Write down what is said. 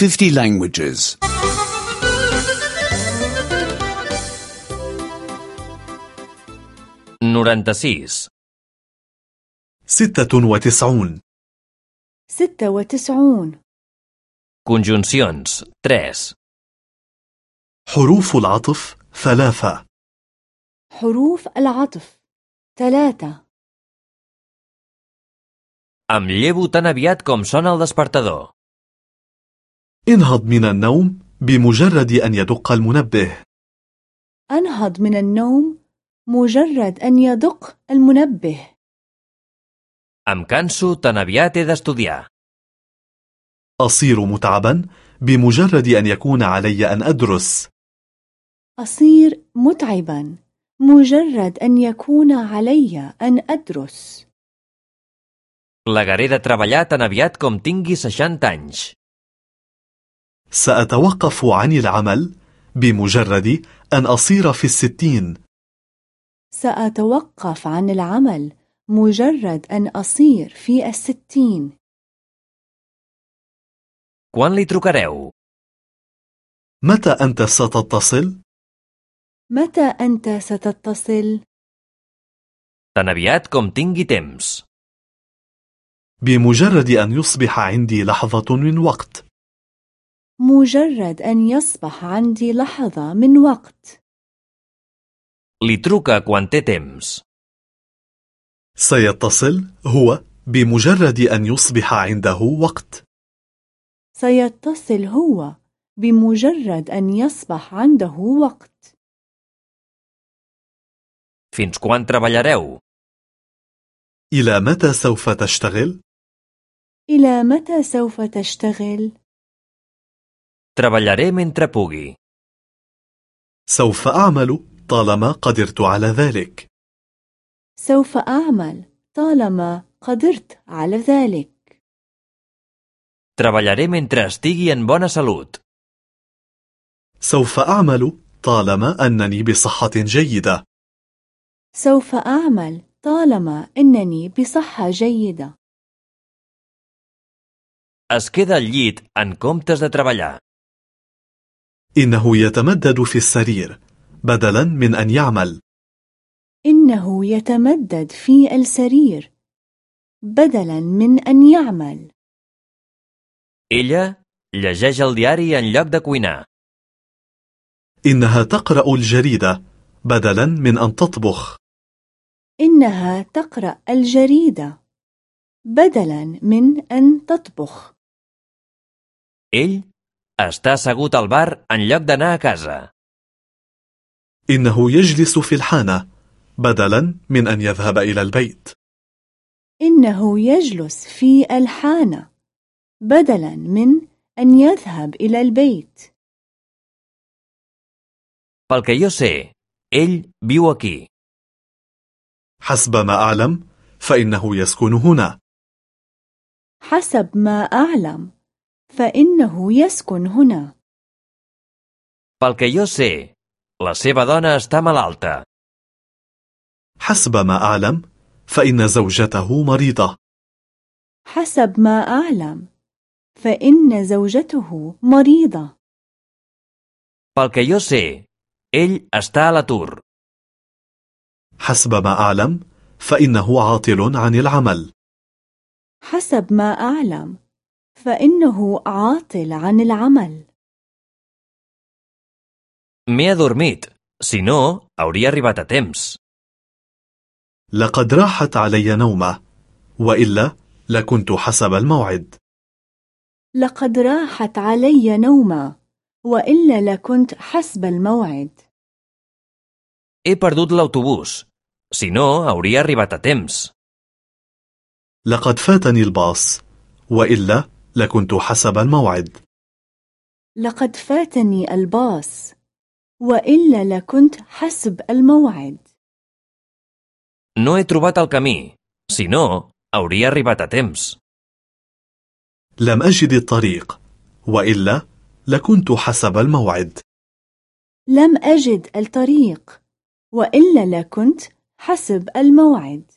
50 languages. 96. ستة وتسعون ستة وتسعون Conjuncions 3. حروف العطف ثلاثة حروف العطف ثلاثة Em llevo tan aviat com sona el despertador. انهض من النوم بمجرد أن يدق المنبه أنهض من النوم مجرد أن يدق المنبه Em canso tan aviat he d'estudiar. أصير متعبا بمجرد أن يكون علي أن أدرس أصير متعبا مجرد أن يكون علي أن أدرس Plegaré de treballar tan aviat com tingui 60 anys. سأتوقف عن العمل بمجرد أن أصير في الستين سأتوقف عن العمل مجرد أن أصير في الستين Quan li trucareu? متى أنت ستتصل؟ متى أنت ستتصل؟ Tan aviat com tingui temps. بمجرد أن يصبح عندي لحظة من وقت مجرد أن يصبح عندي لحظة من وقت Li truca quan té temps. سيتصل هو بمجرد أن يصبح عنده وقت سيتصل هو بمجرد أن يصبح عنده وقت Fins quan treballareu? إلى متى سوف تشتغل؟ إلى متى سوف تشتغل؟ Treballaré mentre pugui. سوف أعمل طالما قدرت على ذلك سوف أعمل طالما قدرت على ذلك Treballaré mentre estigui en bona salut. سوف أعمل طالما أنني بصحة جيدة سوف أعمل طالما أنني بصحة جيدة Es queda al llit en comptes de treballar. إنه يتمدد في السرير بدلا من أن يعمل. إنه يتمدد في السرير بدلا من أن يعمل. Ella llegeix el diari en lloc de cuinar. إنها تقرأ الجريدة بدلا من أن تطبخ. إنها تقرأ الجريدة بدلا من أن تطبخ. Ell està assegut al bar en lloc d'anar a casa. إنه يجلس في الحانة بدلا من أن يذهب إلى البيت إنه يجلس في الحانة بدلا من أن يذهب إلى البيت Pel que jo sé, ell viu aquí. حسب ما أعلم فإنه يسكن هنا حسب ما أعلم فإنه يسكن هنا Pel que jo sé, la seva dona està malalta. حسب ما أعلم فإن زوجته مريضة حسب ما أعلم فإن زوجته مريضة Pel que jo sé, ell està a l'atur. حسب ما أعلم فإنه عاطل عن العمل حسب ما أعلم فإنه عاطل عن العمل M'he adormit. Si no, hauria arribat a temps. لقد راحت علي نومة وإلا لكنت حسب الموعد لقد راحت علي نومة وإلا لكنت حسب الموعد He perdut l'autobús. Si no, hauria arribat a temps. لقد فاتني الباص وإلا لكنت حسب الموعد لقد فاتني الباص وإلا لكنت حسب الموعد No he trobat el camí. Si no, hauria arribat a temps. لم أجد الطريق وإلا لكنت حسب الموعد لم أجد الطريق وإلا لكنت حسب الموعد